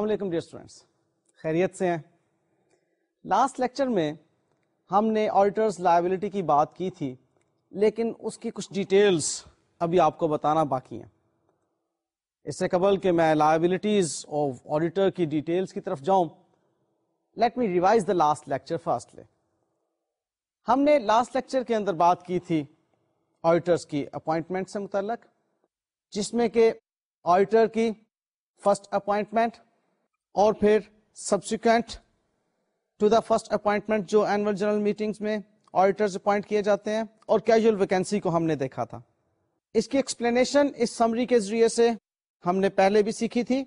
السلام علیکم dear students خیریت سے ہیں لاسٹ لیکچر میں ہم نے آڈیٹرز لائبلٹی کی بات کی تھی لیکن اس کی کچھ ڈیٹیلز ابھی آپ کو بتانا باقی ہیں اس سے قبل کہ میں لائبلٹیز آف آڈیٹر کی ڈیٹیلز کی طرف جاؤں let me revise the last lecture first لے ہم نے لاسٹ لیکچر کے اندر بات کی تھی آڈیٹرز کی اپوائنٹمنٹ سے متعلق جس میں کہ آڈیٹر کی فرسٹ اپوائنٹمنٹ اور پھر subsequent to the first appointment جو اینوئل جنرل میٹنگ میں آڈیٹرز اپوائنٹ کیے جاتے ہیں اور کیجول ویکینسی کو ہم نے دیکھا تھا اس کی ایکسپلینیشن اس سمری کے ذریعے سے ہم نے پہلے بھی سیکھی تھی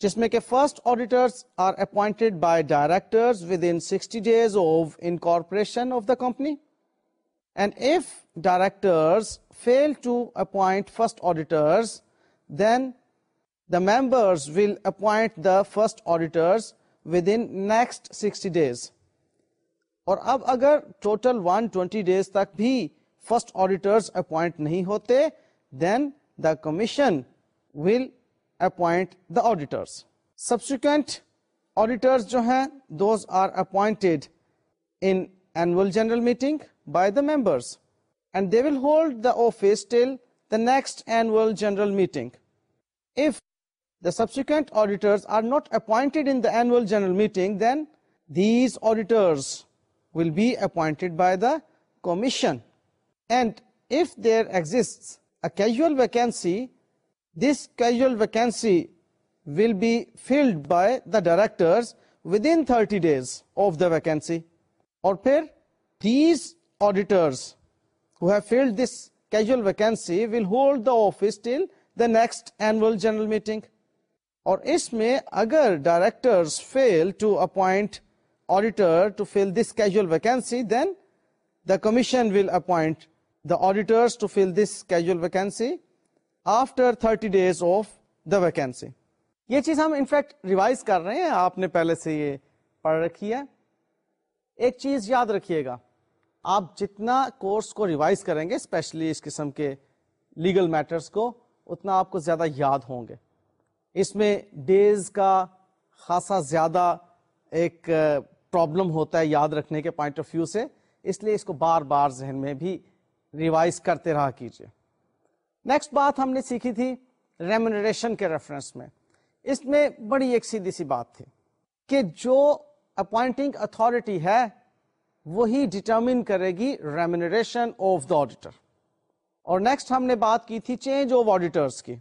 جس میں کہ first auditors are appointed by directors within sixty days of incorporation of the company and if directors fail to appoint first auditors then members will appoint the first auditor days اور اب اگر ٹوٹل ون ٹوینٹی ڈیز تک بھی first auditor auditors subsequent auditors جو ہیں those are appoint in general meeting by the members and they will hold the office till the next annual general meeting of subsequent auditors are not appointing then these auditors will be appoint by the commission کی director thirty days of the vacancy اور اور اس میں اگر director fail to appoint auditor to fill this casual vacancy then the commission will appoint the auditors to fill this casual vacancy after thirty days of the vacancy یہ چیز ہم in fact revise کر رہے ہیں آپ نے پہلے سے یہ پڑھ رکھی ہے ایک چیز یاد رکھیے گا آپ جتنا کورس کو ریوائز کریں گے اسپیشلی اس قسم کے لیگل میٹرس کو اتنا آپ کو زیادہ یاد ہوں گے اس میں ڈیز کا خاصا زیادہ ایک پرابلم ہوتا ہے یاد رکھنے کے پوائنٹ آف ویو سے اس لیے اس کو بار بار ذہن میں بھی ریوائز کرتے رہا کیجیے نیکسٹ بات ہم نے سیکھی تھی ریمونریشن کے ریفرنس میں اس میں بڑی ایک سیدھی سی بات تھی کہ جو اپوائنٹنگ اتھارٹی ہے وہی ڈٹرمن کرے گی ریمونریشن آف دا آڈیٹر اور نیکسٹ ہم نے بات کی تھی چینج آف آڈیٹرس کی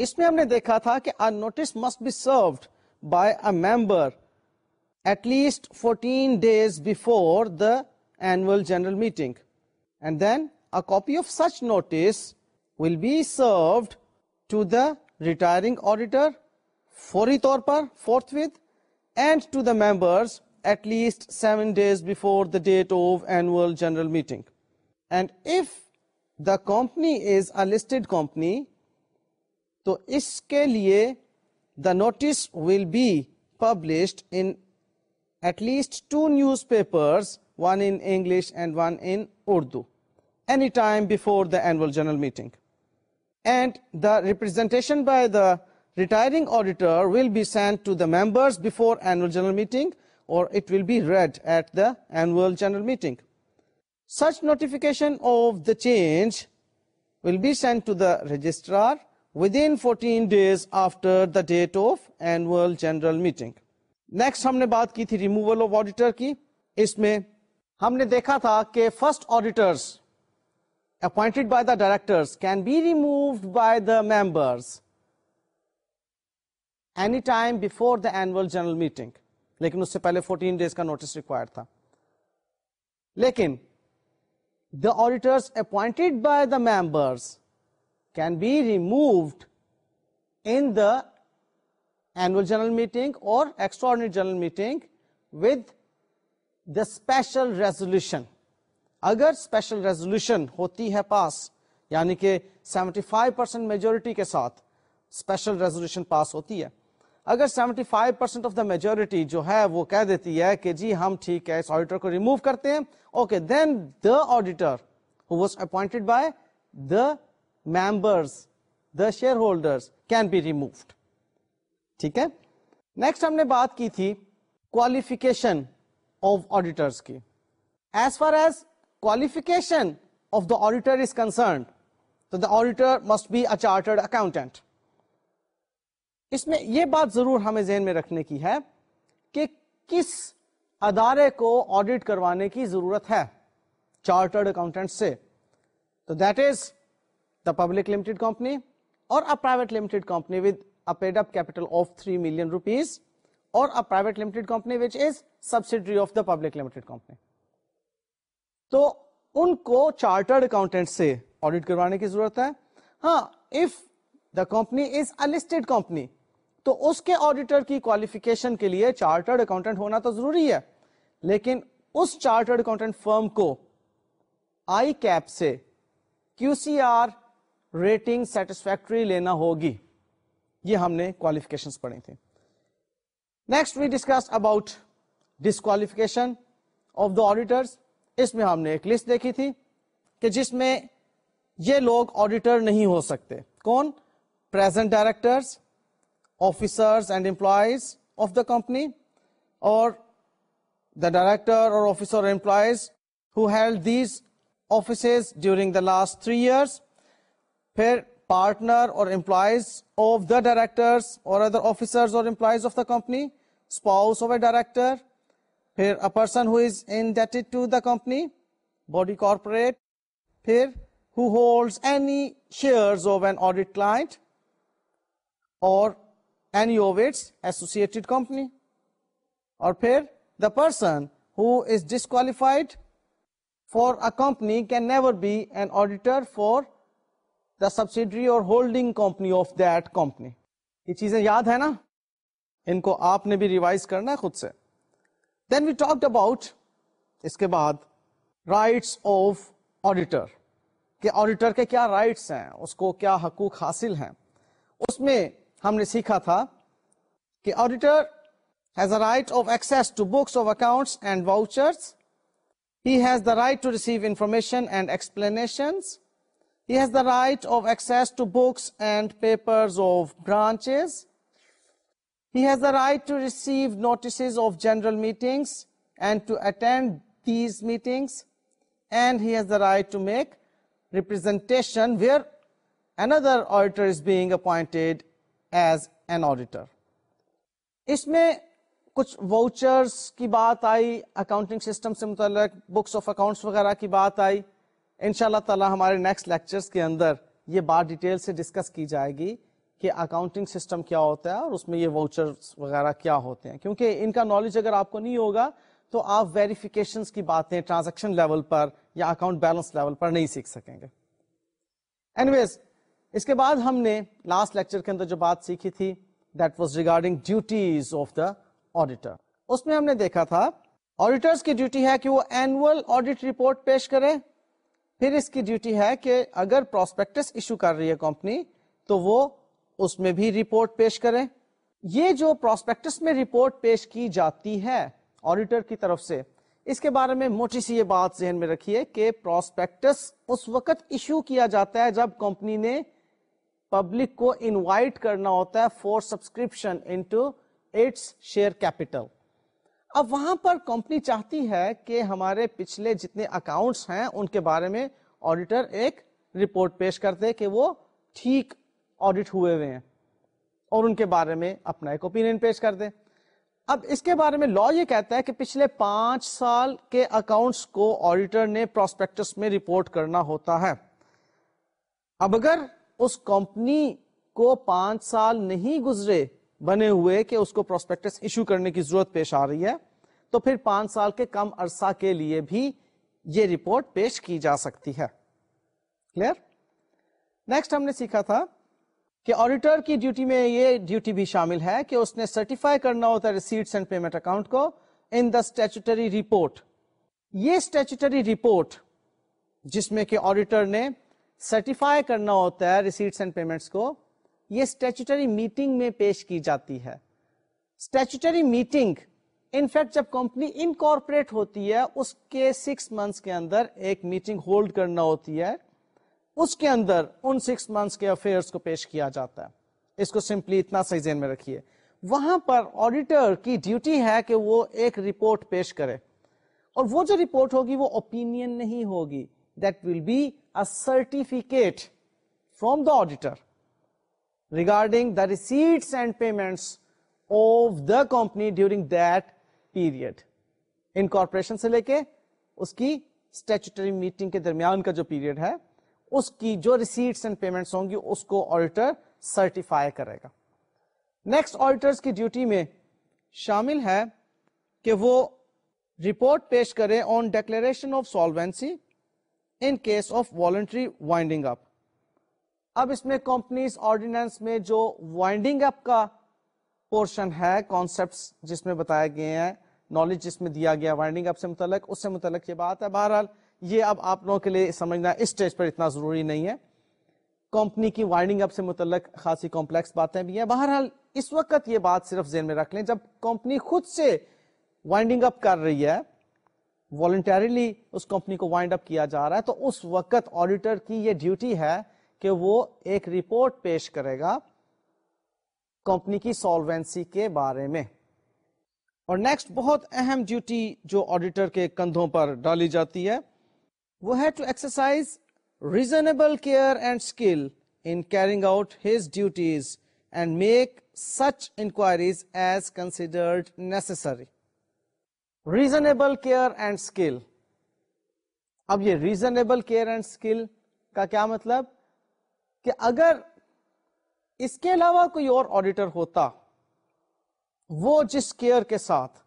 اس میں ہم نے دیکھا تھا کہ notice must be served by a member at least fourteen days before the annual general meeting and then a copy of such notice will be served to the retiring auditor فوری طور پر forthwith and to the members at least seven days before the date of annual general meeting and if the company is a listed company تو اس کے لیے the notice will be published in at least two news one one English and in Urdu any time before the general meeting and the representation by the retiring auditor will be send to the members before general meeting or it will be read at the general meeting such notification of the change will be send to the registrar within fourteen days after the date of annual general meeting next ہم نے بات کی تھی removal of auditor کی اس میں ہم نے دیکھا تھا کہ first auditors appointed by the director can be removed by the members any time before the annual general meeting لیکن اس سے پہلے فورٹین ڈیز کا نوٹس ریکوائر تھا لیکن the auditor appointed by the members اگر ہوتی ہے پاس یعنی کہ 75% کے ساتھ پاس ہوتی ہے اگر 75% five percent of the majority جو ہے وہ کہہ دیتی ہے کہ جی ہم ٹھیک ہے اس آڈیٹر کو ریموو کرتے ہیں okay then the auditor who was appointed by the members the shareholders can be removed ٹھیک ہے نیکسٹ ہم نے بات کی تھی کوالیفکیشن آف آڈیٹرس کی as far as qualification of the auditor is concerned تو the auditor must be a chartered accountant اس میں یہ بات ضرور ہمیں ذہن میں رکھنے کی ہے کہ کس ادارے کو آڈیٹ کروانے کی ضرورت ہے چارٹرڈ اکاؤنٹینٹ سے تو دیٹ از پبلک کروانے اور ضرورت ہے ہاں if the company is listed company تو اس کے آڈیٹر کی کوالیفیکیشن کے لیے چارٹرڈ اکاؤنٹنٹ ہونا تو ضروری ہے لیکن اس چارٹرڈ اکاؤنٹنٹ فرم کو آئی کیپ سے Q C R rating satisfactory لینا ہوگی یہ ہم نے کوالیفکیشن پڑھی تھی next we discuss about disqualification of the auditors اس میں ہم نے ایک لسٹ دیکھی تھی کہ جس میں یہ لوگ آڈیٹر نہیں ہو سکتے کون present director officers and employees of the company or the director or officer employees who held these offices during the last three years پھر partner or employees of the directors or other officers or employees of the company spouse of a director پھر a person who is indebted to the company body corporate پھر who holds any shares of an audit client or any of its associated company اور پھر the person who is disqualified for a company can never be an auditor for the subsidiary اور holding company of that company یہ چیزیں یاد ہے نا ان کو آپ نے بھی ریوائز کرنا ہے خود سے دین وی ٹاک اباؤٹ اس کے بعد رائٹس آف آڈیٹر کہ آڈیٹر کے کیا رائٹس ہیں اس کو کیا حقوق حاصل ہیں اس میں ہم نے سیکھا تھا کہ auditor has a right of access to books of accounts and vouchers has the right to receive information and explanations has the right of papers to books and papers has the right to receive notices of general and and to attend meetings and has the right to make make where where another auditor is being appointed as an auditor اس میں کچھ vouchers کی بات آئی accounting system سے متعلق books of accounts وغیرہ کی بات آئی ان شاء اللہ تعالیٰ ہمارے نیکسٹ لیکچرز کے اندر یہ بات ڈیٹیل سے ڈسکس کی جائے گی کہ اکاؤنٹنگ سسٹم کیا ہوتا ہے اور اس میں یہ واؤچر وغیرہ کیا ہوتے ہیں کیونکہ ان کا نالج اگر آپ کو نہیں ہوگا تو آپ ویریفیکیشنس کی باتیں ٹرانزیکشن لیول پر یا اکاؤنٹ بیلنس لیول پر نہیں سیکھ سکیں گے اینی ویز اس کے بعد ہم نے لاسٹ لیکچر کے اندر جو بات سیکھی تھی that was regarding duties of the auditor اس میں ہم نے دیکھا تھا آڈیٹرس کی ڈیوٹی ہے کہ وہ اینوئل آڈیٹ رپورٹ پیش کریں پھر اس کی ڈیوٹی ہے کہ اگر پروسپیکٹس ایشو کر رہی ہے کمپنی تو وہ اس میں بھی رپورٹ پیش کرے یہ جو پروسپیکٹس میں رپورٹ پیش کی جاتی ہے آڈیٹر کی طرف سے اس کے بارے میں موٹی سی یہ بات ذہن میں رکھیے کہ پروسپیکٹس اس وقت ایشو کیا جاتا ہے جب کمپنی نے پبلک کو انوائٹ کرنا ہوتا ہے for subscription into its its share capital اب وہاں پر کمپنی چاہتی ہے کہ ہمارے پچھلے جتنے اکاؤنٹس ہیں ان کے بارے میں آڈیٹر ایک رپورٹ پیش کہ وہ ٹھیک ہوئے ہوئے ہیں اور ان کے بارے میں اپنا ایک اوپینین پیش کر دے اب اس کے بارے میں لا یہ کہتا ہے کہ پچھلے پانچ سال کے اکاؤنٹس کو آڈیٹر نے پروسپیکٹس میں رپورٹ کرنا ہوتا ہے اب اگر اس کمپنی کو پانچ سال نہیں گزرے بنے ہوئے کہ اس کو پروسپیکٹس ایشو کرنے کی ضرورت پیش آ رہی ہے تو پھر پانچ سال کے کم عرصہ کے لیے بھی یہ رپورٹ پیش کی جا سکتی ہے کلیئر نیکسٹ ہم نے سیکھا تھا کہ آڈیٹر کی ڈیوٹی میں یہ ڈیوٹی بھی شامل ہے کہ اس نے سرٹیفائی کرنا ہوتا ہے ریسیٹس اینڈ پیمنٹ اکاؤنٹ کو ان دا اسٹیچوٹری رپورٹ یہ اسٹیچوٹری رپورٹ جس میں کہ آڈیٹر نے سرٹیفائی کرنا ہوتا ہے ریسیٹس اینڈ پیمنٹس کو یہ اسٹیچوٹری میٹنگ میں پیش کی جاتی ہے اسٹیچوٹری میٹنگ جب کمپنی انکارپوریٹ ہوتی ہے اس کے سکس منتھس کے اندر ایک میٹنگ ہولڈ کرنا ہوتی ہے اس کے کے اندر ان سکس منتھس افیئرس کو پیش کیا جاتا ہے اس کو سمپلی اتنا ذہن میں رکھیے وہاں پر آڈیٹر کی ڈیوٹی ہے کہ وہ ایک رپورٹ پیش کرے اور وہ جو رپورٹ ہوگی وہ اوپین نہیں ہوگی that will be certificate from the auditor regarding the receipts and payments of the company during that period incorporation سے لے کے اس کی اسٹیچوٹری میٹنگ کے درمیان کا جو پیریڈ ہے اس کی جو ریسیٹس اینڈ پیمنٹس ہوں گی اس کو آڈیٹر سرٹیفائی کرے گا نیکسٹ آڈیٹرس کی ڈیوٹی میں شامل ہے کہ وہ رپورٹ پیش کرے on declaration of solvency in case of voluntary winding up اب اس میں کمپنیز آرڈیننس میں جو وائنڈنگ اپ کا پورشن ہے کانسیپٹس جس میں بتایا گئے ہیں نالج جس میں دیا گیا وائنڈنگ اپ سے متعلق اس سے متعلق یہ بات ہے بہرحال یہ اب آپ لوگوں کے لیے سمجھنا اس اسٹیج پر اتنا ضروری نہیں ہے کمپنی کی وائنڈنگ اپ سے متعلق خاصی کمپلیکس باتیں بھی ہیں بہرحال اس وقت یہ بات صرف ذہن میں رکھ لیں جب کمپنی خود سے وائنڈنگ اپ کر رہی ہے والنٹریلی اس کمپنی کو وائنڈ اپ کیا جا رہا ہے تو اس وقت آڈیٹر کی یہ ڈیوٹی ہے کہ وہ ایک رپورٹ پیش کرے گا کمپنی کی سالوینسی کے بارے میں اور نیکسٹ بہت اہم ڈیوٹی جو آڈیٹر کے کندھوں پر ڈالی جاتی ہے وہ ہے to exercise reasonable care and skill in carrying out his duties and make such inquiries as considered necessary reasonable care and skill اب یہ ریزنیبل کیئر اینڈ اسکل کا کیا مطلب کہ اگر اس کے علاوہ کوئی اور آڈیٹر ہوتا وہ جس کیئر کے ساتھ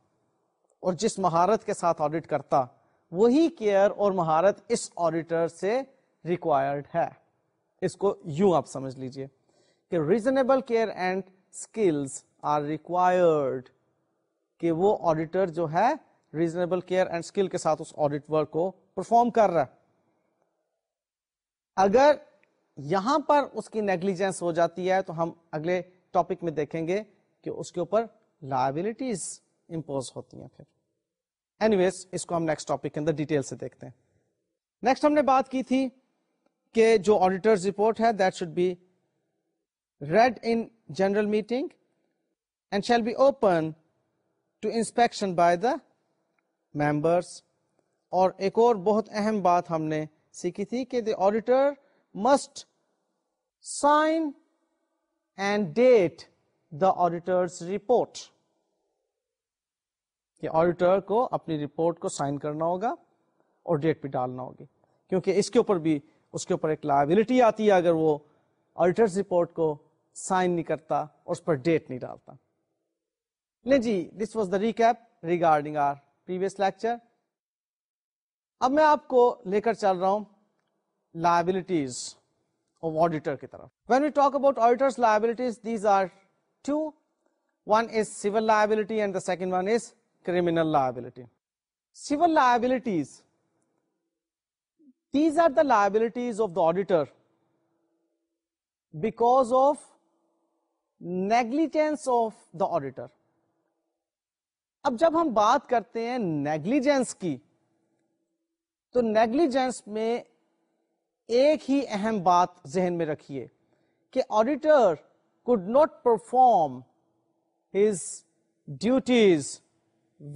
اور جس مہارت کے ساتھ آڈٹ کرتا وہی کیئر اور مہارت اس آڈیٹر سے ریکوائرڈ ہے اس کو یوں آپ سمجھ لیجئے کہ reasonable care and skills are required کہ وہ آڈیٹر جو ہے ریزنیبل کیئر اینڈ اسکل کے ساتھ اس آڈیٹ ورک کو پرفارم کر رہا ہے اگر یہاں پر اس کی نیگلیجنس ہو جاتی ہے تو ہم اگلے ٹاپک میں دیکھیں گے کہ اس کے اوپر لائبلٹیز امپوز ہوتی ہیں پھر اینی ویز اس کو ہم نیکسٹ ٹاپک کے اندر ڈیٹیل سے دیکھتے ہیں نیکسٹ ہم نے بات کی تھی کہ جو آڈیٹرز رپورٹ ہے that should be read in general meeting and shall be open to inspection by the members اور ایک اور بہت اہم بات ہم نے سیکھی تھی کہ the auditor must sign and date the auditors auditor کو اپنی رپورٹ کو سائن کرنا ہوگا اور ڈیٹ بھی ڈالنا ہوگی کیونکہ اس کے اوپر بھی اس کے اوپر ایک لائبلٹی آتی ہے اگر وہ آڈیٹرز رپورٹ کو سائن نہیں کرتا اور اس پر ڈیٹ نہیں ڈالتا جی this was the recap regarding our previous lecture اب میں آپ کو لے کر چل رہا ہوں لائبلٹیز آف آڈیٹر کی طرف when you talk about authority and the second one is کراٹیز are the liabilities of the auditor because of negligence of the auditor اب جب ہم بات کرتے ہیں نیگلیجینس کی تو نیگلیجنس میں ایک ہی اہم بات ذہن میں رکھیے کہ auditor could not perform his duties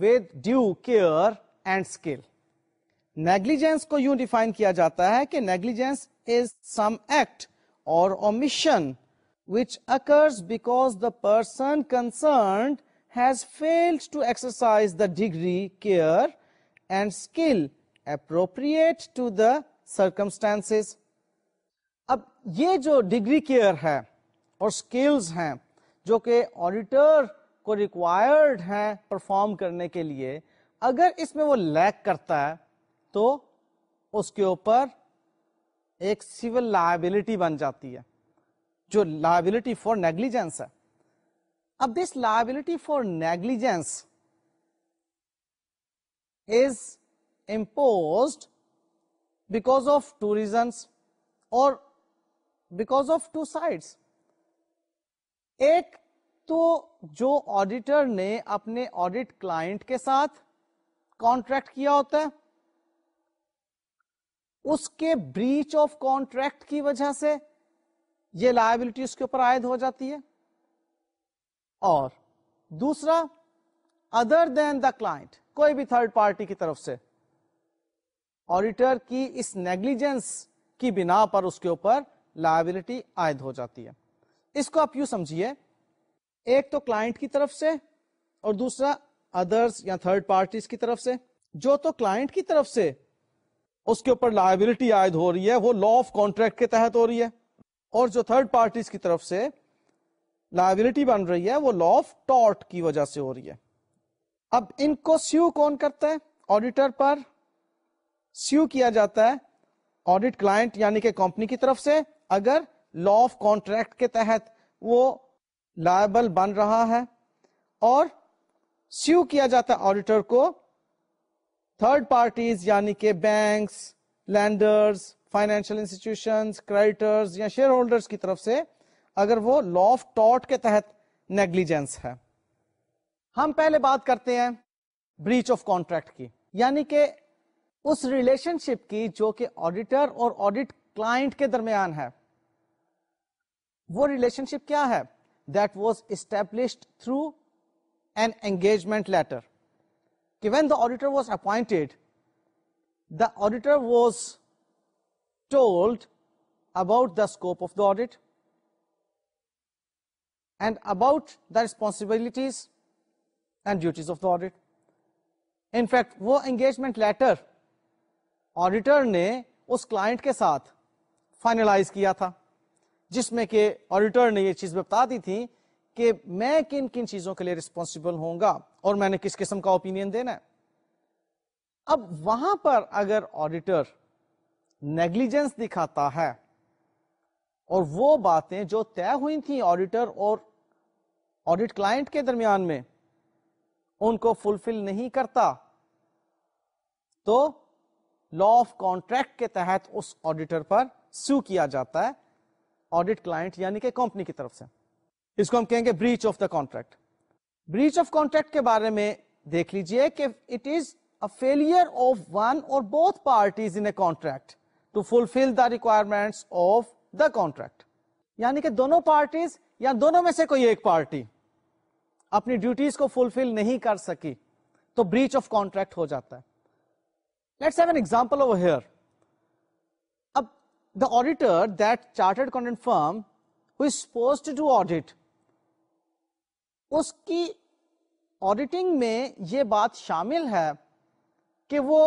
with due care and skill negligence کو یوں ڈیفائن کیا جاتا ہے کہ negligence is some act or omission which occurs because the person concerned has failed to exercise the degree care and skill appropriate to the circumstance اب یہ جو degree care ہے اور اسکلز ہیں جو کہ آڈیٹر کو ریکوائرڈ ہیں پرفارم کرنے کے لیے اگر اس میں وہ لیک کرتا ہے تو اس کے اوپر ایک سیول لائبلٹی بن جاتی ہے جو لائبلٹی فار نیگلیجنس ہے اب this liability for negligence is imposed because of torts or back of two sides ایک تو جو آڈیٹر نے اپنے آڈیٹ کلائنٹ کے ساتھ کانٹریکٹ کیا ہوتا ہے اس کے بریچ آف کانٹریکٹ کی وجہ سے یہ لائبلٹی اس کے اوپر عائد ہو جاتی ہے اور دوسرا ادر دین دا کلائنٹ کوئی بھی تھرڈ پارٹی کی طرف سے آڈیٹر کی اس نیگلیجنس کی بنا پر اس کے اوپر لائبلٹی عائد ہو جاتی ہے اس کو آپ یو سمجھیے ایک تو کلائنٹ کی طرف سے اور دوسرا ادرس یا تھرڈ پارٹیز کی طرف سے جو تو کلائنٹ کی طرف سے اس کے اوپر لائبلٹی عائد ہو رہی ہے وہ لا آف کانٹریکٹ کے تحت ہو رہی ہے اور جو تھرڈ پارٹیز کی طرف سے لائبلٹی بن رہی ہے وہ لا آف ٹاٹ کی وجہ سے ہو رہی ہے اب ان کو سیو کون کرتا ہے آڈیٹر پر سیو کیا جاتا ہے آڈیٹ کلائنٹ یعنی کہ کمپنی کی طرف سے اگر لا آف کانٹریکٹ کے تحت وہ لائبل بن رہا ہے اور سیو کیا جاتا ہے آڈیٹر کو تھرڈ پارٹیز یعنی کہ banks lenders financial institution creditors یا شیئر ہولڈرز کی طرف سے اگر وہ لا آف ٹاٹ کے تحت نیگلیجنس ہے ہم پہلے بات کرتے ہیں بریچ آف کانٹریکٹ کی یعنی کہ اس ریلیشن شپ کی جو کہ آڈیٹر اور آڈیٹ کلائنٹ کے درمیان ہے وہ ریلیشن شپ کیا ہے that was established through an engagement letter کہ when the auditor was appoint the auditor was told about the scope of the audit and about the responsibilities and duties of the audit in fact وہ engagement letter auditor نے اس client کے ساتھ finalise کیا تھا جس میں کہ آڈیٹر نے یہ چیز بتا دی تھی کہ میں کن کن چیزوں کے لیے ریسپانسبل ہوں گا اور میں نے کس قسم کا اوپینین دینا ہے اب وہاں پر اگر آڈیٹر نیگلیجنس دکھاتا ہے اور وہ باتیں جو طے ہوئی تھیں آڈیٹر اور آڈیٹ کلائنٹ کے درمیان میں ان کو فلفل نہیں کرتا تو لا آف کانٹریکٹ کے تحت اس آڈیٹر پر سیو کیا جاتا ہے آڈیٹ کلائنٹ یعنی کہ کمپنی کی طرف سے اس کو ہم کہیں گے breach of the contract breach of contract کے بارے میں دیکھ لیجئے کہ it is a failure of one or both parties in a contract to fulfil the requirement of the contract یعنی کہ دونوں پارٹیز یا دونوں میں سے کوئی ایک پارٹی اپنی ڈیوٹیز کو فلفل نہیں کر سکی تو بریچ آف کانٹریکٹ ہو جاتا ہے let's have an example over here uh, the auditor that chartered content firm who is supposed to do audit اس کی آڈیٹنگ میں یہ بات شامل ہے کہ وہ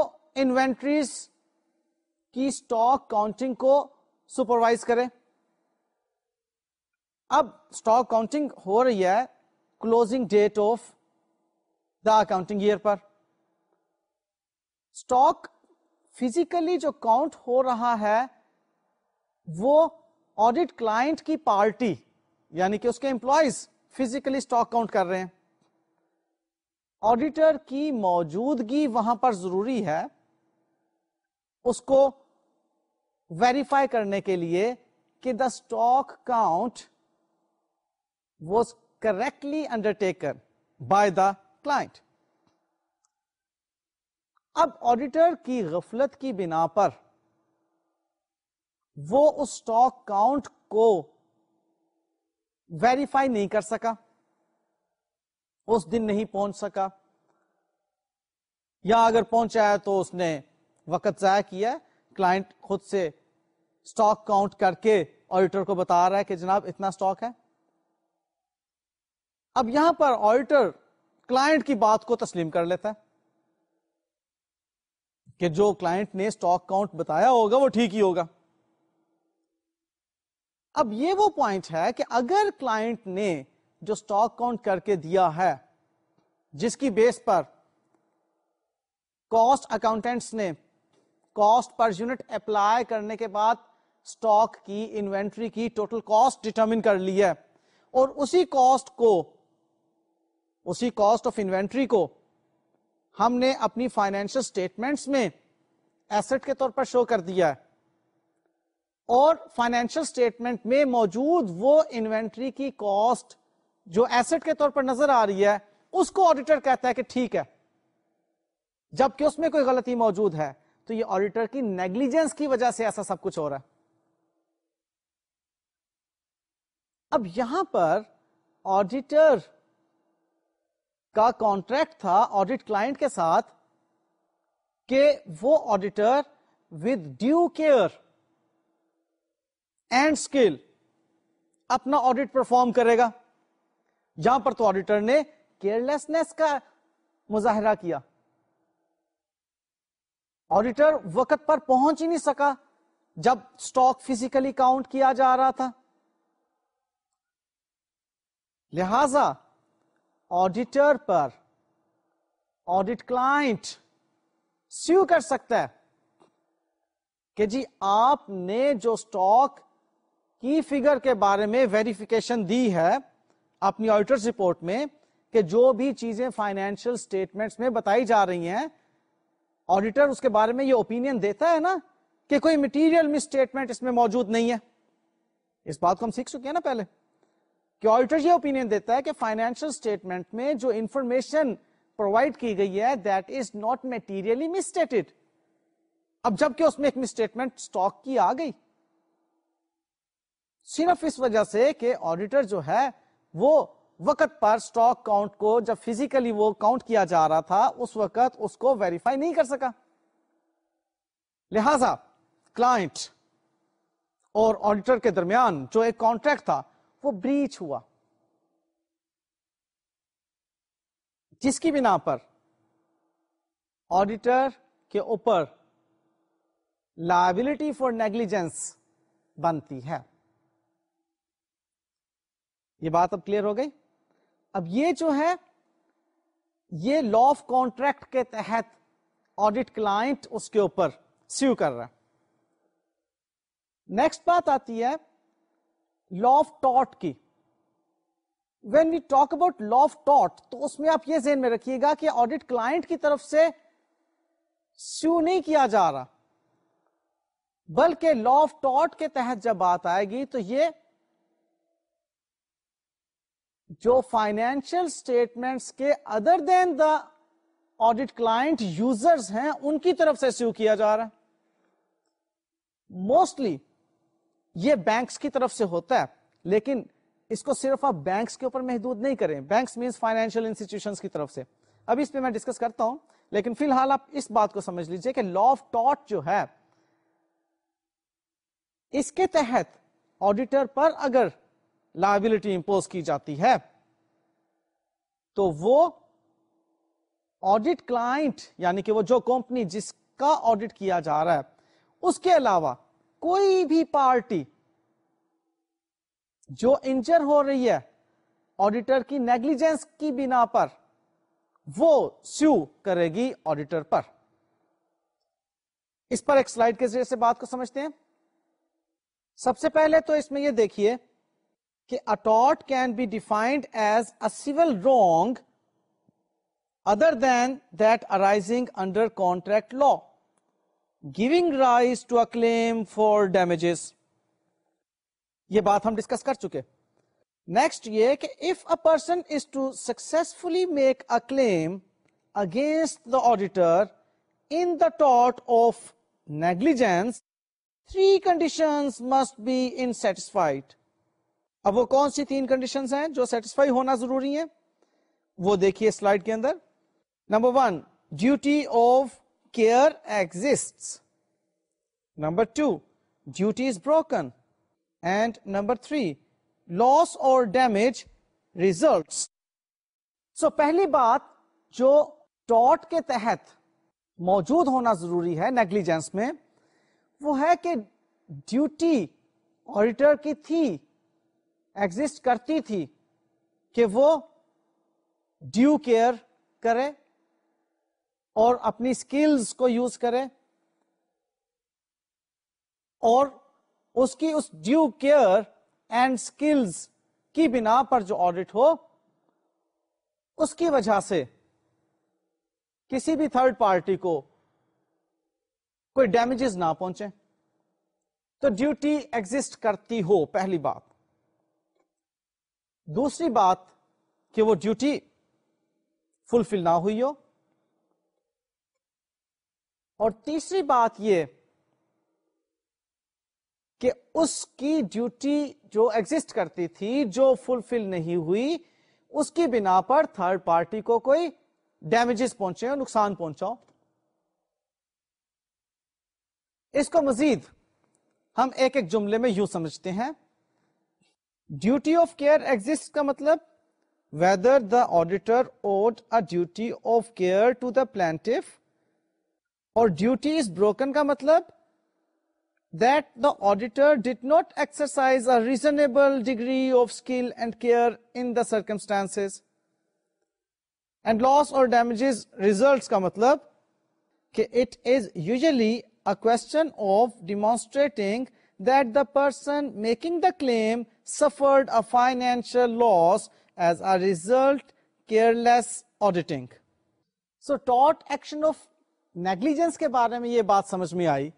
انوینٹریز کی اسٹاک کاؤنٹنگ کو سپروائز کرے اب اسٹاک کاؤنٹنگ ہو رہی ہے closing date of the accounting year per stock physically جو کاؤنٹ ہو رہا ہے وہ آڈیٹ کلائنٹ کی پارٹی یعنی کہ اس کے امپلائیز فزیکلی اسٹاک کاؤنٹ کر رہے ہیں آڈیٹر کی موجودگی وہاں پر ضروری ہے اس کو ویریفائی کرنے کے لیے کہ the stock count was correctly undertaken by the client اب آڈیٹر کی غفلت کی بنا پر وہ اس اسٹاک کاؤنٹ کو ویریفائی نہیں کر سکا اس دن نہیں پہنچ سکا یا اگر پہنچا ہے تو اس نے وقت ضائع کیا کلائنٹ خود سے اسٹاک کاؤنٹ کر کے آڈیٹر کو بتا رہا ہے کہ جناب اتنا اسٹاک ہے اب یہاں پر آڈیٹر کلائنٹ کی بات کو تسلیم کر لیتا ہے کہ جو کلائنٹ نے سٹاک کاؤنٹ بتایا ہوگا وہ ٹھیک ہی ہوگا اب یہ وہ پوائنٹ ہے کہ اگر کلائنٹ نے جو اسٹاک کاؤنٹ کر کے دیا ہے جس کی بیس پر کاسٹ اکاؤنٹینٹس نے کاسٹ پر یونٹ اپلائی کرنے کے بعد اسٹاک کی انوینٹری کی ٹوٹل کاسٹ ڈیٹرمن کر لی ہے اور اسی کاسٹ کو اسی کاسٹ آف انوینٹری کو ہم نے اپنی فائنینشل اسٹیٹمنٹس میں ایسٹ کے طور پر شو کر دیا ہے اور فائنینشل اسٹیٹمنٹ میں موجود وہ انوینٹری کی کاسٹ جو ایسٹ کے طور پر نظر آ رہی ہے اس کو آڈیٹر کہتا ہے کہ ٹھیک ہے جبکہ اس میں کوئی غلطی موجود ہے تو یہ آڈیٹر کی نیگلیجنس کی وجہ سے ایسا سب کچھ ہو رہا ہے اب یہاں پر آڈیٹر کا کانٹریکٹ تھا آڈیٹ کلائنٹ کے ساتھ کہ وہ auditor with due care and skill اپنا آڈیٹ پرفارم کرے گا جہاں پر تو آڈیٹر نے کیئر لیسنیس کا مظاہرہ کیا آڈیٹر وقت پر پہنچ ہی نہیں سکا جب اسٹاک فزیکلی کاؤنٹ کیا جا رہا تھا لہذا آڈیٹر پر آڈیٹ کلائنٹ سیو کر سکتا ہے کہ جی آپ نے جو اسٹاک کی فگر کے بارے میں ویریفیکیشن دی ہے اپنی آڈیٹر رپورٹ میں کہ جو بھی چیزیں فائنینشل سٹیٹمنٹس میں بتائی جا رہی ہیں آڈیٹر اس کے بارے میں یہ اوپینین دیتا ہے نا کہ کوئی مٹیریل میں اسٹیٹمنٹ اس میں موجود نہیں ہے اس بات کو ہم سیکھ چکے ہیں نا پہلے کہ آڈیٹر یہ اوپین دیتا ہے کہ اسٹیٹمنٹ میں جو انفارمیشن پرووائڈ کی گئی ہے دیٹ از ناٹ میٹیریلی اب اس میں ایک مسٹیٹمنٹ اسٹاک کی آ گئی صرف اس وجہ سے کہ آڈیٹر جو ہے وہ وقت پر اسٹاک کاؤنٹ کو جب فزیکلی وہ کاؤنٹ کیا جا رہا تھا اس وقت اس کو ویریفائی نہیں کر سکا لہذا کلائنٹ اور آڈیٹر کے درمیان جو ایک کانٹریکٹ تھا وہ بریچ ہوا جس کی بنا پر آڈیٹر کے اوپر لائبلٹی فار نیگلیجنس بنتی ہے یہ بات اب کلیئر ہو گئی اب یہ جو ہے یہ لا آف کانٹریکٹ کے تحت آڈیٹ کلائنٹ اس کے اوپر سیو کر رہا ہے نیکسٹ بات آتی ہے لا آف ٹاٹ کی when we talk about law of ٹاٹ تو اس میں آپ یہ ذہن میں رکھیے گا کہ آڈیٹ کلاٹ کی طرف سے سیو نہیں کیا جا رہا بلکہ لا آف ٹاٹ کے تحت جب بات آئے گی تو یہ جو فائنینشل اسٹیٹمنٹس کے other than the audit users ہیں ان کی طرف سے سیو کیا جا رہا ہے موسٹلی یہ بینکس کی طرف سے ہوتا ہے لیکن اس کو صرف آپ بینکس کے اوپر محدود نہیں کریں بینکس مینس فائنینشیل انسٹیٹیوشن کی طرف سے اب اس پہ میں ڈسکس کرتا ہوں لیکن فی الحال آپ اس بات کو سمجھ لیجئے کہ لا آف ٹاٹ جو ہے اس کے تحت آڈیٹر پر اگر لائبلٹی امپوز کی جاتی ہے تو وہ آڈیٹ کلائنٹ یعنی کہ وہ جو کمپنی جس کا آڈیٹ کیا جا رہا ہے اس کے علاوہ کوئی بھی پارٹی جو انجر ہو رہی ہے آڈیٹر کی نیگلیجنس کی بنا پر وہ سیو کرے گی آڈیٹر پر اس پر ایک سلائڈ کے ذریعے سے بات کو سمجھتے ہیں سب سے پہلے تو اس میں یہ دیکھیے کہ اٹاٹ can be defined as a civil wrong other than that arising under contract law giving rise to a claim for damages یہ بات ہم ڈسکس کر چکے نیکسٹ یہ کہ if a person is to successfully make claim against the auditor in the ٹاٹ of negligence three condition must be in satisfied اب وہ کون سی تین کنڈیشن ہیں جو سیٹسفائی ہونا ضروری ہیں وہ دیکھیے سلائڈ کے اندر number one duty of care exists number two duty is broken and number three loss or damage results سو پہلی بات جو کے تحت موجود ہونا ضروری ہے نیگلیجنس میں وہ ہے کہ ڈیوٹی آڈیٹر کی تھی ایگزٹ کرتی تھی کہ وہ ڈیو کیئر کرے اور اپنی اسکلز کو یوز کرے اور اس کی اس ڈیو کیئر اینڈ اسکلز کی بنا پر جو آڈٹ ہو اس کی وجہ سے کسی بھی تھرڈ پارٹی کو کوئی ڈیمیجز نہ پہنچے تو ڈیوٹی ایگزٹ کرتی ہو پہلی بات دوسری بات کہ وہ ڈیوٹی فلفل نہ ہوئی ہو اور تیسری بات یہ کہ اس کی ڈیوٹی جو ایگزٹ کرتی تھی جو فلفل نہیں ہوئی اس کی بنا پر تھرڈ پارٹی کو کوئی ڈیمیجز پہنچے نقصان پہنچا اس کو مزید ہم ایک ایک جملے میں یوں سمجھتے ہیں ڈیوٹی آف کیئر ایگزٹ کا مطلب whether the auditor owed a duty of care to the plaintiff or duty is broken کا مطلب that the auditor did not exercise a reasonable degree of skill and care in the circumstance and loss or damages result کا مطلب کہ it is usually a question of demonstrating that the person making the claim suffered a financial loss as a result careless auditing so ٹاٹ action of negligence کے بارے میں یہ بات سمجھ میں آئی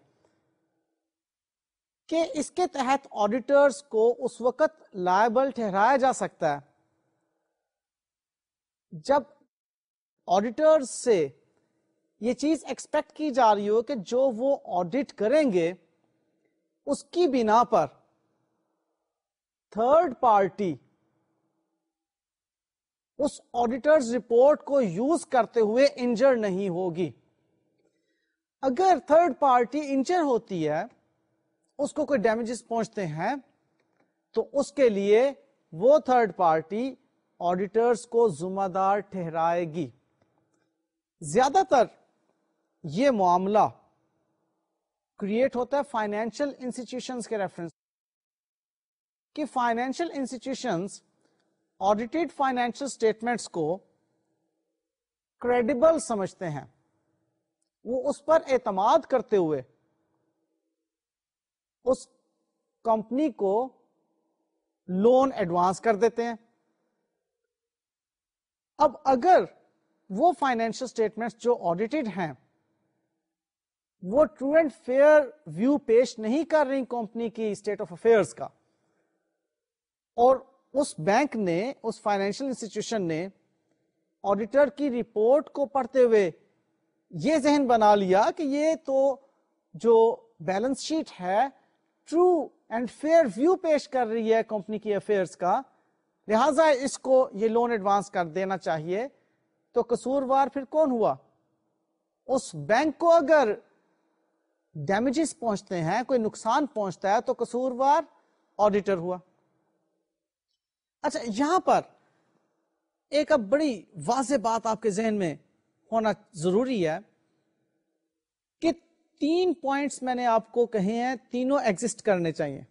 کہ اس کے تحت آڈیٹرس کو اس وقت لائبل ٹھہرایا جا سکتا ہے جب آڈیٹر سے یہ چیز ایکسپیکٹ کی جا رہی ہو کہ جو وہ آڈیٹ کریں گے اس کی بنا پر تھرڈ پارٹی اس آڈیٹرز رپورٹ کو یوز کرتے ہوئے انجر نہیں ہوگی اگر تھرڈ پارٹی انچر ہوتی ہے اس کو کوئی ڈیمیجز پہنچتے ہیں تو اس کے لیے وہ تھرڈ پارٹی آڈیٹرس کو ذمہ دار ٹھہرائے گی زیادہ تر یہ معاملہ کریٹ ہوتا ہے فائنینشیل انسٹیٹیوشنس کے ریفرنس کہ financial institutions audited financial statements کو کریڈیبل سمجھتے ہیں وہ اس پر اعتماد کرتے ہوئے اس کمپنی کو لون ایڈوانس کر دیتے ہیں اب اگر وہ فائنینشل سٹیٹمنٹس جو آڈیٹڈ ہیں وہ ٹرو اینڈ فیئر ویو پیش نہیں کر رہی کمپنی کی اسٹیٹ آف افیئرس کا اور اس بینک نے اس فائنینشیل انسٹیٹیوشن نے آڈیٹر کی رپورٹ کو پڑھتے ہوئے یہ ذہن بنا لیا کہ یہ تو جو بیلنس شیٹ ہے ٹرو اینڈ فیئر ویو پیش کر رہی ہے کمپنی کی افیئرس کا لہذا اس کو یہ لون ایڈوانس کر دینا چاہیے تو پھر کون ہوا اس بینک کو اگر ڈیمیجز پہنچتے ہیں کوئی نقصان پہنچتا ہے تو وار آڈیٹر ہوا اچھا یہاں پر ایک اب بڑی واضح بات آپ کے ذہن میں ہونا ضروری ہے کہ تین پوائنٹس میں نے آپ کو کہے ہیں تینوں ایگزٹ کرنے چاہیے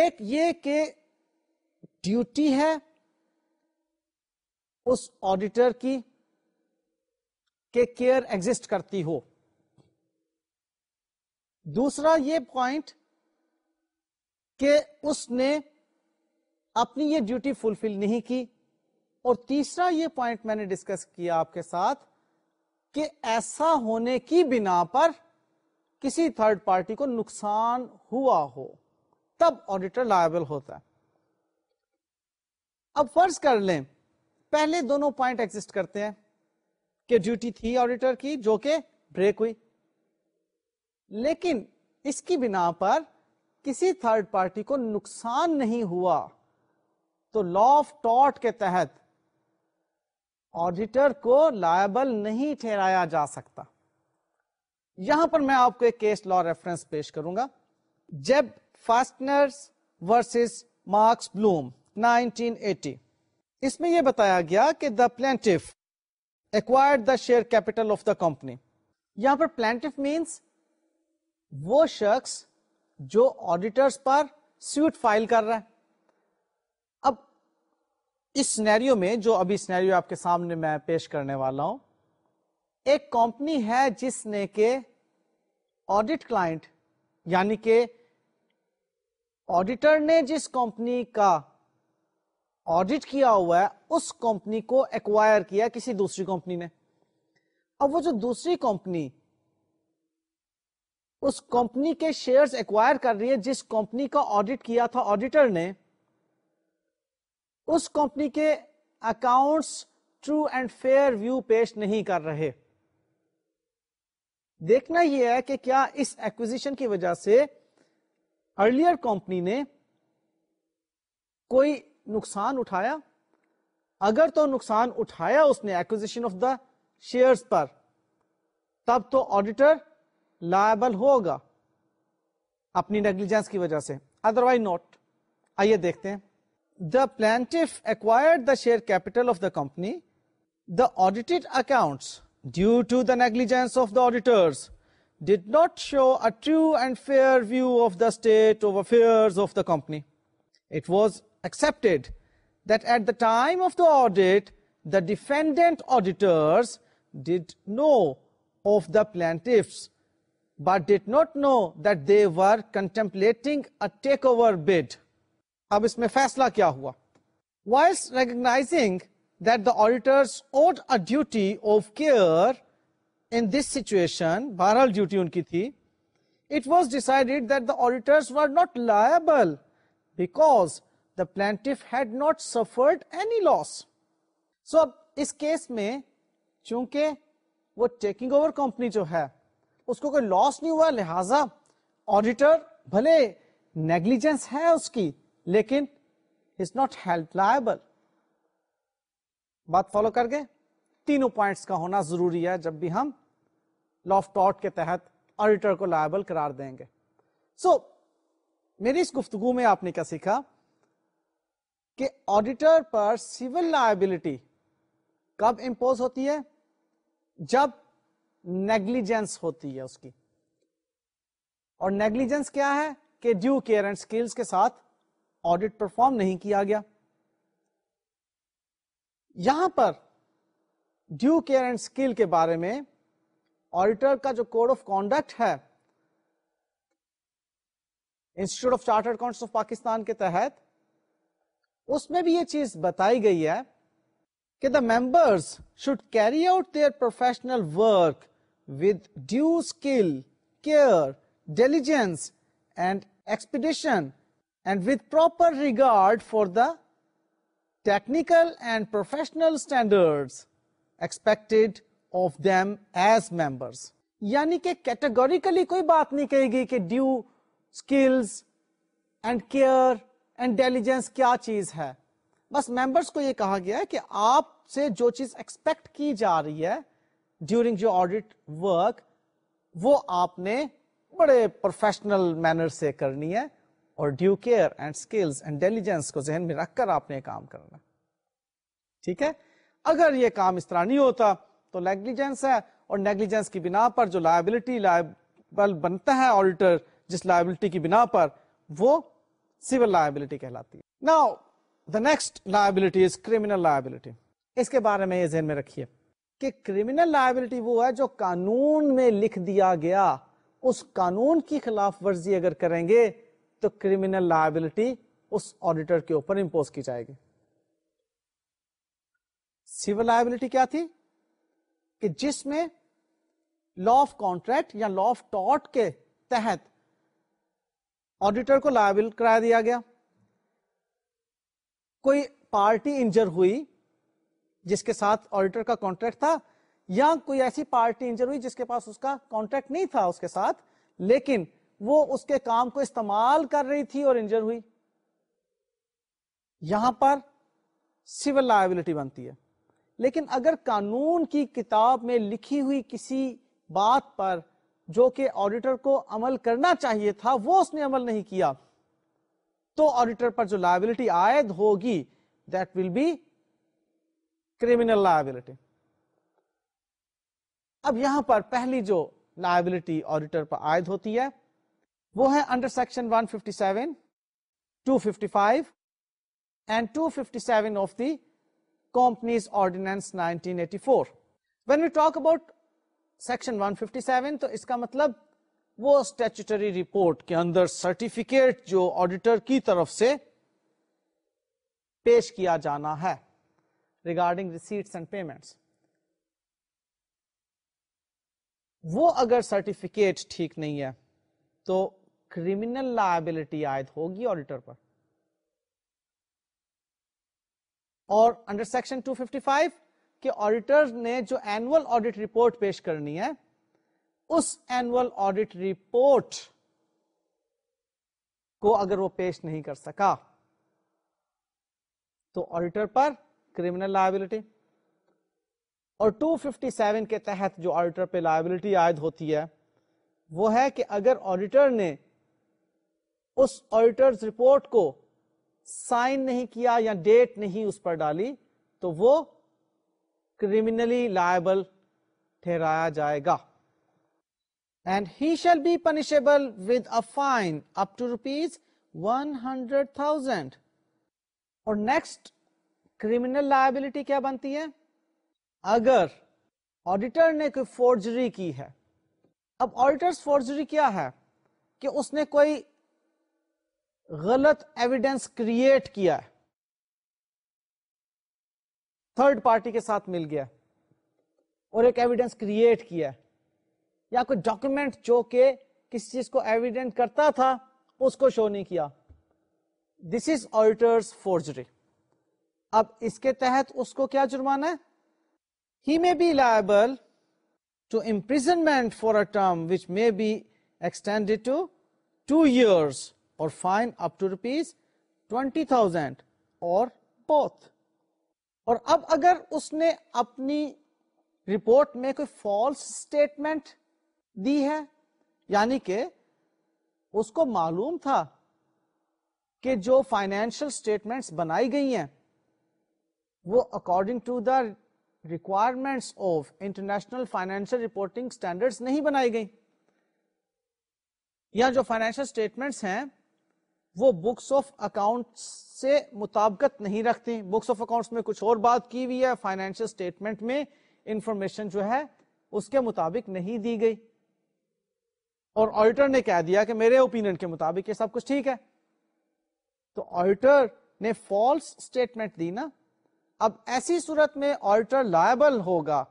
ایک یہ کہ ڈیوٹی ہے اس آڈیٹر کی کہ کیئر ایگزٹ کرتی ہو دوسرا یہ پوائنٹ کہ اس نے اپنی یہ ڈیوٹی فلفل نہیں کی اور تیسرا یہ پوائنٹ میں نے ڈسکس کیا آپ کے ساتھ کہ ایسا ہونے کی بنا پر کسی تھرڈ پارٹی کو نقصان ہوا ہو تب آڈیٹر لائبل ہوتا ہے اب فرض کر لیں پہلے دونوں پوائنٹ ایگزٹ کرتے ہیں کہ ڈیوٹی تھی آڈیٹر کی جو کہ بریک ہوئی لیکن اس کی بنا پر کسی تھرڈ پارٹی کو نقصان نہیں ہوا تو لا آف ٹاٹ کے تحت آڈیٹر کو لائبل نہیں ٹھہرایا جا سکتا یہاں پر میں آپ کو ایک کیس لا ریفرنس پیش کروں گا جب ورسز مارکس بلوم 1980 اس میں یہ بتایا گیا کہ the plaintiff acquired the share capital of the company یہاں پر پلینٹف مینس وہ شخص جو آڈیٹرز پر سیوٹ فائل کر رہا ہے اس سنیریو میں جو ابھی سنیریو آپ کے سامنے میں پیش کرنے والا ہوں ایک کمپنی ہے جس نے کہ آڈیٹ یعنی کہ آڈیٹر نے جس کمپنی کا آڈیٹ کیا ہوا ہے اس کمپنی کو ایکوائر کیا کسی دوسری کمپنی نے اب وہ جو دوسری کمپنی اس کمپنی کے شیئرز ایکوائر کر رہی ہے جس کمپنی کا آڈیٹ کیا تھا آڈیٹر نے اس کمپنی کے accounts true and fair view پیش نہیں کر رہے دیکھنا یہ ہے کہ کیا اس ایکوزیشن کی وجہ سے ارلیئر کمپنی نے کوئی نقصان اٹھایا اگر تو نقصان اٹھایا اس نے ایکوزیشن آف دا شیئر پر تب تو آڈیٹر لائبل ہوگا اپنی نیگلیجنس کی وجہ سے ادروائز نوٹ آئیے دیکھتے ہیں the plaintiff acquired the share capital of the company, the audited accounts, due to the negligence of the auditors, did not show a true and fair view of the state of affairs of the company. It was accepted that at the time of the audit, the defendant auditors did know of the plaintiffs, but did not know that they were contemplating a takeover bid. اب اس میں فیصلہ کیا ہوا while recognizing that the auditors owed a duty of care in this situation بہرحال duty ان کی تھی it was decided that the auditors were not liable because the plaintiff had not suffered any loss so اب اس case میں چونکہ وہ taking over company جو ہے اس کو کوئی لاس نہیں ہوا لہذا آڈیٹر بھلے نیگلیجنس ہے اس کی لیکن ناٹ ہیلپ لائبل بات فالو کر کے تینوں پوائنٹس کا ہونا ضروری ہے جب بھی ہم ٹاٹ کے تحت آڈیٹر کو لائبل قرار دیں گے سو so, میری اس گفتگو میں آپ نے کیا سیکھا کہ آڈیٹر پر سیول لائبلٹی کب امپوز ہوتی ہے جب نیگلیجنس ہوتی ہے اس کی اور نیگلیجنس کیا ہے کہ ڈیو کیئر اینڈ اسکلس کے ساتھ آڈٹ پرفارم نہیں کیا گیا یہاں پر ڈیو کیئر اینڈ اسکل کے بارے میں آڈیٹر کا جو کوڈ آف کانڈکٹ ہے institute of charter of Pakistan کے تحت اس میں بھی یہ چیز بتائی گئی ہے کہ the members should carry out their professional work with due skill care diligence and expedition with proper regard for the technical and professional standard expect of them as members یعنی کہ کیٹیگوریکلی کوئی بات نہیں کہے گی کہ due skills and care and diligence کیا چیز ہے بس ممبرس کو یہ کہا گیا ہے کہ آپ سے جو چیز ایکسپیکٹ کی جا رہی ہے ڈیورنگ یور آڈیٹ ورک وہ آپ نے بڑے پروفیشنل مینر سے کرنی ہے اور due care and skills and intelligence کو ذہن میں رکھ کر آپ نے کام کرنا ٹھیک ہے اگر یہ کام اس طرح نہیں ہوتا تو نیگلیجنس ہے اور نیگلیجنس کی بنا پر جو لائبلٹی لائبل بنتا ہے آڈیٹر جس لائبلٹی کی بنا پر وہ سول لائبلٹی کہلاتی ہے نا the next liability is criminal liability اس کے بارے میں یہ ذہن میں رکھیے کہ کریمنل لائبلٹی وہ ہے جو قانون میں لکھ دیا گیا اس قانون کی خلاف ورزی اگر کریں گے تو کریمنل لائبلٹی اس آڈیٹر کے اوپر امپوز کی جائے گی سیول لائبلٹی کیا تھی کہ جس میں لا آف کانٹریکٹ یا لا آف ٹاٹ کے تحت آڈیٹر کو لائبل کرایا دیا گیا کوئی پارٹی انجر ہوئی جس کے ساتھ آڈیٹر کا کانٹریکٹ تھا یا کوئی ایسی پارٹی انجر ہوئی جس کے پاس اس کا کانٹریکٹ نہیں تھا اس کے ساتھ لیکن وہ اس کے کام کو استعمال کر رہی تھی اور انجر ہوئی یہاں پر سول لائبلٹی بنتی ہے لیکن اگر قانون کی کتاب میں لکھی ہوئی کسی بات پر جو کہ آڈیٹر کو عمل کرنا چاہیے تھا وہ اس نے عمل نہیں کیا تو آڈیٹر پر جو لائبلٹی عائد ہوگی that will be criminal liability اب یہاں پر پہلی جو لائبلٹی آڈیٹر پر عائد ہوتی ہے وہ ہے under section 157 255 fifty seven to fifty five and two fifty seven for about section تو اس کا مطلب وہ اسٹیچوٹری رپورٹ کے اندر سرٹیفکیٹ جو آڈیٹر کی طرف سے پیش کیا جانا ہے ریگارڈنگ ریسیٹس اینڈ پیمنٹس وہ اگر سرٹیفکیٹ ٹھیک نہیں ہے تو کریمنل لائبلٹی عائد ہوگی آڈیٹر پر اور انڈر سیکشن 255 کہ آڈیٹر نے جو اینوئل آڈیٹ رپورٹ پیش کرنی ہے اس اینوئل آڈیٹ رپورٹ کو اگر وہ پیش نہیں کر سکا تو آڈیٹر پر کریمنل لائبلٹی اور 257 کے تحت جو آڈیٹر پہ لائبلٹی عائد ہوتی ہے وہ ہے کہ اگر آڈیٹر نے اس آڈیٹر رپورٹ کو سائن نہیں کیا یا ڈیٹ نہیں اس پر ڈالی تو وہ کریمنلی لائبل ٹھہرایا جائے گا and he shall be with fine up to rupees one hundred thousand اور نیکسٹ کریمنل لائبلٹی کیا بنتی ہے اگر آڈیٹر نے کوئی فورجری کی ہے اب آڈیٹر فورجری کیا ہے کہ اس نے کوئی غلط ایویڈینس کریٹ کیا ہے تھرڈ پارٹی کے ساتھ مل گیا اور ایک ایویڈینس کریٹ کیا ہے یا کوئی ڈاکومینٹ جو کہ کسی چیز کو ایویڈینٹ کرتا تھا اس کو شو نہیں کیا دس از آلٹر فورجری اب اس کے تحت اس کو کیا جرمانہ ہے he may be liable to imprisonment for a term which may be extended to two years fine up to rupees twenty thousand or both اور اب اگر اس نے اپنی رپورٹ میں کوئی فالس اسٹیٹمنٹ دی ہے یعنی کہ اس کو معلوم تھا کہ جو فائنینشل اسٹیٹمنٹس بنائی گئی ہیں وہ according to the requirements of international financial reporting standard نہیں بنائی گئی یا جو فائنینشیل اسٹیٹمنٹس ہیں وہ بکس آف اکاؤنٹ سے مطابقت نہیں رکھتے بکس آف اکاؤنٹس میں کچھ اور بات کی ہوئی ہے اسٹیٹمنٹ میں انفارمیشن جو ہے اس کے مطابق نہیں دی گئی اور آڈیٹر نے کہہ دیا کہ میرے اوپین کے مطابق یہ سب کچھ ٹھیک ہے تو آڈیٹر نے فالس اسٹیٹمنٹ دی نا اب ایسی صورت میں آڈیٹر لائبل ہوگا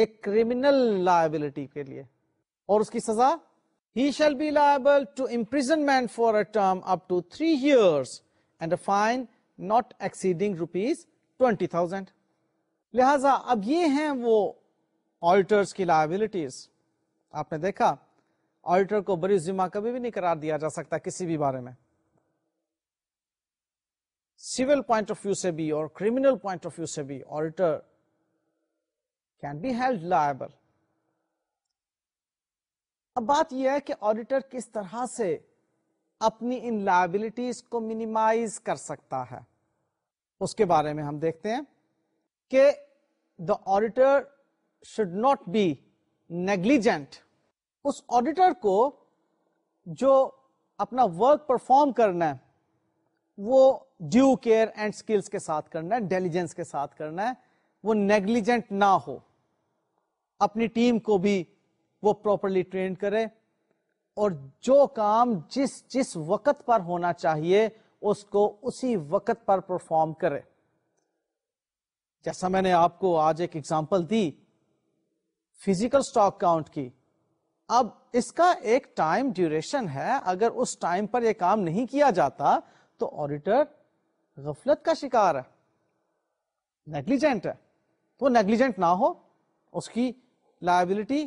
ایک کریمنل لائبلٹی کے لیے اور اس کی سزا he shall be liable to imprisonment for a term up to up years and a fine not exceeding rupees 20,000 لہذا اب یہ ہیں وہ آلٹرز کی لائبلٹیز آپ نے دیکھا آلٹر کو بری ذمہ کبھی بھی نہیں قرار دیا جا سکتا کسی بھی بارے میں سول پوائنٹ آف ویو سے بھی اور کریمنل پوائنٹ آف ویو سے بھی auditor can be held liable اب بات یہ ہے کہ آڈیٹر کس طرح سے اپنی ان لائبلٹیز کو مینیمائز کر سکتا ہے اس کے بارے میں ہم دیکھتے ہیں کہ the auditor should not be negligent us auditor کو جو اپنا ورک پرفارم کرنا ہے وہ ڈیو کیئر اینڈ اسکلس کے ساتھ کرنا ہے انٹیلیجنس کے ساتھ کرنا ہے وہ نیگلیجنٹ نہ ہو اپنی ٹیم کو بھی وہ پراپرلی ٹرینڈ کرے اور جو کام جس جس وقت پر ہونا چاہیے اس کو اسی وقت پر پرفارم کرے جیسا میں نے آپ کو آج ایک ایگزامپل دی فزیکل سٹاک کاؤنٹ کی اب اس کا ایک ٹائم ڈیوریشن ہے اگر اس ٹائم پر یہ کام نہیں کیا جاتا تو آڈیٹر غفلت کا شکار ہے نیگلیجنٹ ہے تو نیگلیجنٹ نہ ہو اس کی لائبلٹی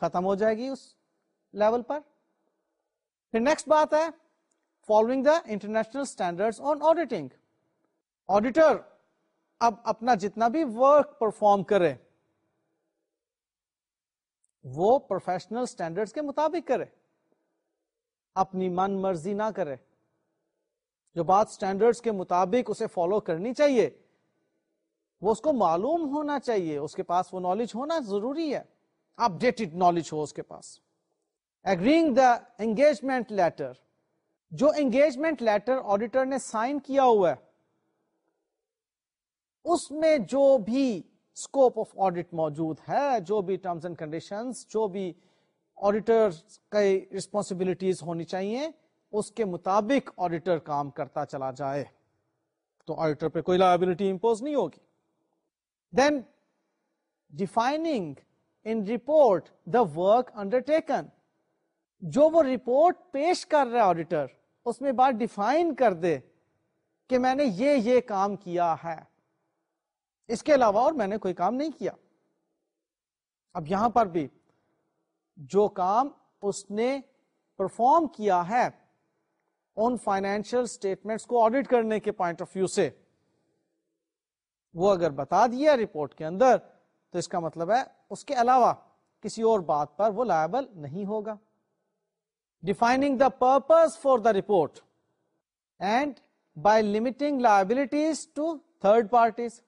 ختم ہو جائے گی اس لیول پر پھر نیکسٹ بات ہے following the international standard on auditing auditor اب اپنا جتنا بھی ورک پرفارم کرے وہ پروفیشنل اسٹینڈرڈ کے مطابق کرے اپنی من مرضی نہ کرے جو بات اسٹینڈرڈ کے مطابق اسے فالو کرنی چاہیے وہ اس کو معلوم ہونا چاہیے اس کے پاس وہ نالج ہونا ضروری ہے اپڈیٹڈ نالج ہو اس کے پاس اگرینگ دا انگیجمنٹ لیٹر جو انگیجمنٹ لیٹر آڈیٹر نے سائن کیا ہوا ہے اس میں جو بھی اسکوپ آف موجود ہے جو بھی ٹرمز اینڈ کنڈیشن جو بھی آڈیٹر کی رسپانسبلٹیز ہونی چاہیے اس کے مطابق آڈیٹر کام کرتا چلا جائے تو آڈیٹر پہ کوئی لائبلٹی امپوز نہیں ہوگی then defining in report the work undertaken جو وہ رپورٹ پیش کر رہا ہے آڈیٹر اس میں بات ڈیفائن کر دے کہ میں نے یہ یہ کام کیا ہے اس کے علاوہ اور میں نے کوئی کام نہیں کیا اب یہاں پر بھی جو کام اس نے پرفارم کیا ہے ان اسٹیٹمنٹس کو آڈیٹ کرنے کے پوائنٹ آف ویو سے وہ اگر بتا دیا رپورٹ کے اندر تو اس کا مطلب ہے اس کے علاوہ کسی اور بات پر وہ لائبل نہیں ہوگا defining the purpose for the report and by limiting liabilities to third parties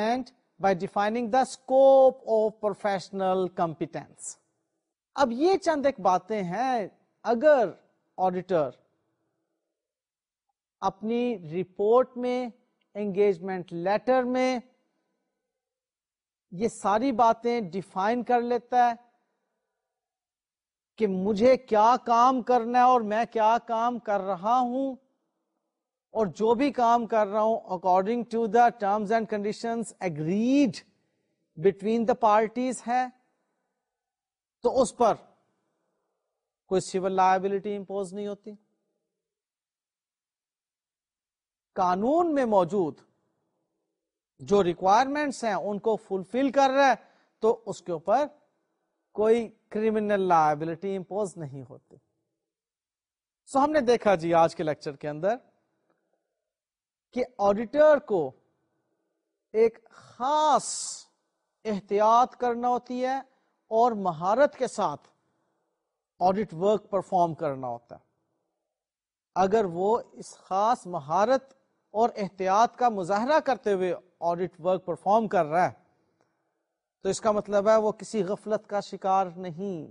and by defining the scope of professional competence اب یہ چند ایک باتیں ہیں اگر آڈیٹر اپنی رپورٹ میں انگیجمنٹ لیٹر میں یہ ساری باتیں ڈیفائن کر لیتا ہے کہ مجھے کیا کام کرنا ہے اور میں کیا کام کر رہا ہوں اور جو بھی کام کر رہا ہوں according to the terms and condition agreed between the parties ہے تو اس پر کوئی سول لائبلٹی امپوز نہیں ہوتی قانون میں موجود جو ریکوائرمنٹس ہیں ان کو فلفل کر رہا ہے تو اس کے اوپر کوئی کریمنل لائبلٹی امپوز نہیں ہوتی سو ہم نے دیکھا جی آج کے لیکچر کے اندر کہ آڈیٹر کو ایک خاص احتیاط کرنا ہوتی ہے اور مہارت کے ساتھ آڈیٹ ورک پرفارم کرنا ہوتا ہے اگر وہ اس خاص مہارت اور احتیاط کا مظاہرہ کرتے ہوئے ورک پرفارم کر رہا ہے تو اس کا مطلب ہے وہ کسی غفلت کا شکار نہیں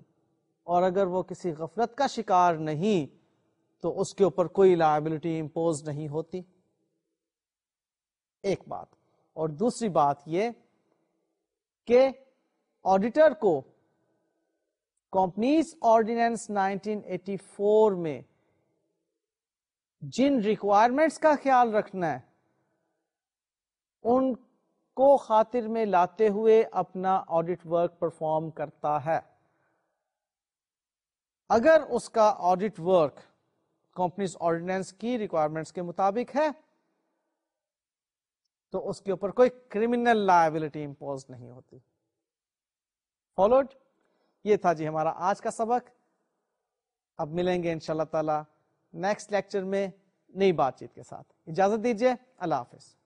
اور اگر وہ کسی غفلت کا شکار نہیں تو اس کے اوپر کوئی لائبلٹی امپوز نہیں ہوتی ایک بات اور دوسری بات یہ کہ آڈیٹر کو کمپنیز آرڈینس 1984 میں جن ریکوائرمنٹس کا خیال رکھنا ہے ان کو خاطر میں لاتے ہوئے اپنا آڈٹ ورک پرفارم کرتا ہے اگر اس کا آڈٹ ورک کمپنیز آرڈیننس کی ریکوائرمنٹس کے مطابق ہے تو اس کے اوپر کوئی کریمنل لائبلٹی امپوز نہیں ہوتی فالوڈ یہ تھا جی ہمارا آج کا سبق اب ملیں گے ان شاء اللہ تعالی نیکسٹ لیکچر میں نئی بات چیت کے ساتھ اجازت دیجیے اللہ حافظ